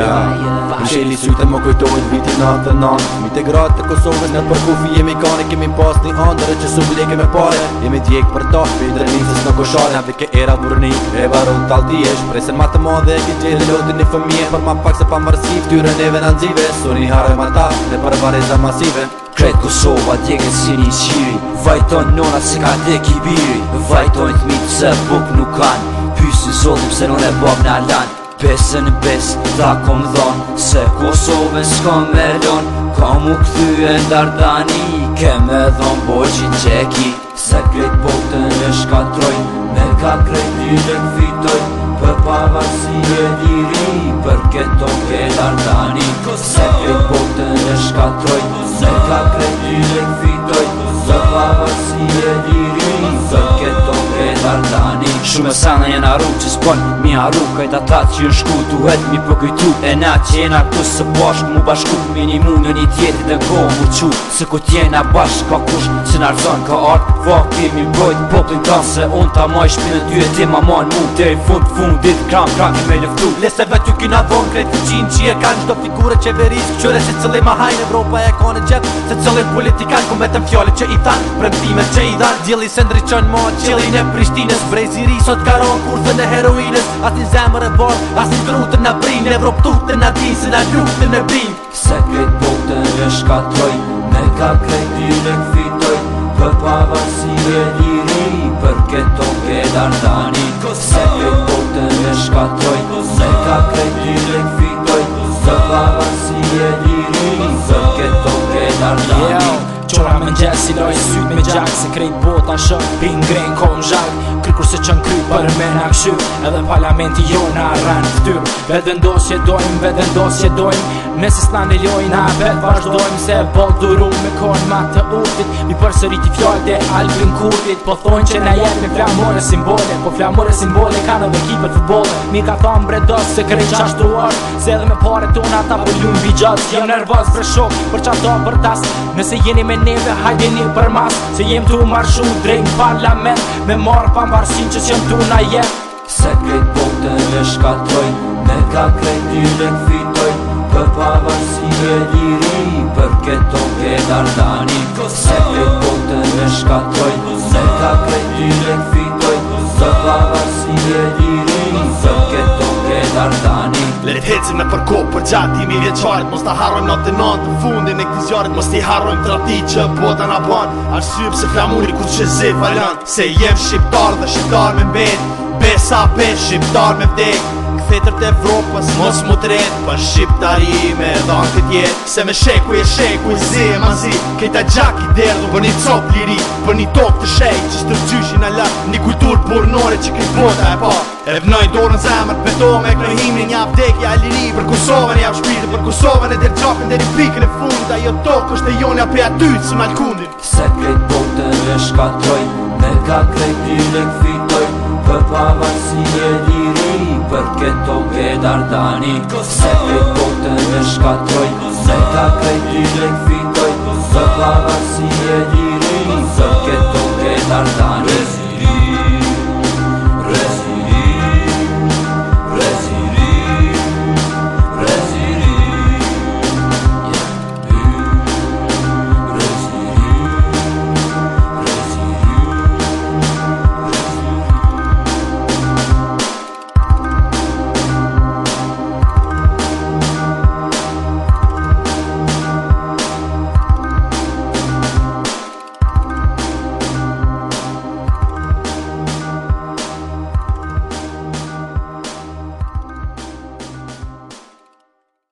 Më sheli sytë më kujtojnë viti 99 Mi të gratë të Kosovës në të përkufi jemi kane Kemi pas një andërë që su bleke me pare Jemi tjek për ta, për i drevinsës në koshare Në vike era burni, e barun të aldi esh Presen ma të madhe dhe ki gjithë lotin një fëmije Për ma pak se pa mërësiv, ty neve në nëzive Su një harë ma ta, dhe për vareza masive Kretë Kosova djekë në si një qiri Vajton nona se ka dhe kibiri Vajton të mitë se buk nuk kanë Pysi zotëm se nune bom në alanë Pesë në pesë, ta kom dhonë Se Kosovën s'ka me lonë Ka mu këthy e ndardani, Ke me dhonë boj që qeki Se krejt botën e shkatroj Me ka krejt një në këfitoj Për pavarësi e diri Për këto ke ndardani. Se krejt botën e shkatroj Me ka krejt një në këfitoj shumë sana jenë rrugë që s'pon mi arrumë Kajta tatë që jë shku duhet mi përkujtu po E na që jena kusë së bashkë mu bashku Minimu në një tjeti dhe go mu qu Se ku t'jena bashkë ka kush që n'arzon ka artë Vakë i mi mbrojt poplin tanë se unë ta ma i shpinë Në dy e ti ma manë mu i fund fundit kram kram i me lëftu Lese vetë ju kina dhonë krejt fëqin që e kanë ka në gjep figure që i tanë Premtime që e Prishtines sot ka ron kur të në heroines Asin zemër e bor, asin të në brin Në vrop tukëtën në din, se në në brin Se krejt botën në shkatroj Me ka krejt i në këfitoj Vë pavar si e një Për këto ke dar tani Se krejt botën në shkatroj Me ka krejt i në këfitoj Vë pavar si e një Për këto ke dar tani Qora më njësiloj, syt me gjak Se krejt botan shëm, pingrejn, kom zhak kurse se qën kry për me në këshy Edhe parlamenti jo në arren këty Vedë ndosë që dojmë, vedë ndosë dojmë Me se s'na në ljojnë a vetë vazhdojmë Se bol po duru me kornë ma të urtit Mi për së rriti fjallë dhe albin kurrit Po thonë që na jetë me flamore simbole Po flamore simbole ka në dhe kipët fëbole Mi ka thonë bre dosë se krej qa shtruar Se edhe me pare tona ta po ljumë bijatë Jem jo nervaz për shok për qa për tas Nëse jeni me neve hajdeni për mas Se jem tu marshu drejnë parlament Me marë pambar asin që që mdu na je Se krejt botën e shkatroj Ne ka krejt dyre këfitoj Për pavarësi e liri Për këto këtë ardani Se krejt botën e shkatroj Ne ka krejt dyre këfitoj Për pavarësi e liri Le të hecim në përko për gjatë i mi vjeqarit Mos të harrojmë në të nëndë Në fundin e këtë zjarit Mos të i harrojmë të rati që bota në banë Arsyëm se flamuri ku që zi falan Se jem shqiptar dhe shqiptar me mbet Besa pe shqiptar me vdek fetërt të Evropës Mos më tret Pa shqiptari me dhon këtë jet Se me sheku e sheku i zi e mazi Kejta gjak i derdu për një cop liri Për një tok të shej që shtë gjyshin ala Një kultur burnore që kët bota e pa E vënoj dorën zemër të beto me kënë himni Një apdekja e liri për Kosovën e avshpirë Për Kosovën e dergjokën dhe një pikën e fund A jo tok është e jonja aty të Se kët botën e shkatroj Me ka krejti në këfitoj Për pavarësi e një këto ke dardani Se pe po të në shkatroj, me ta krejti në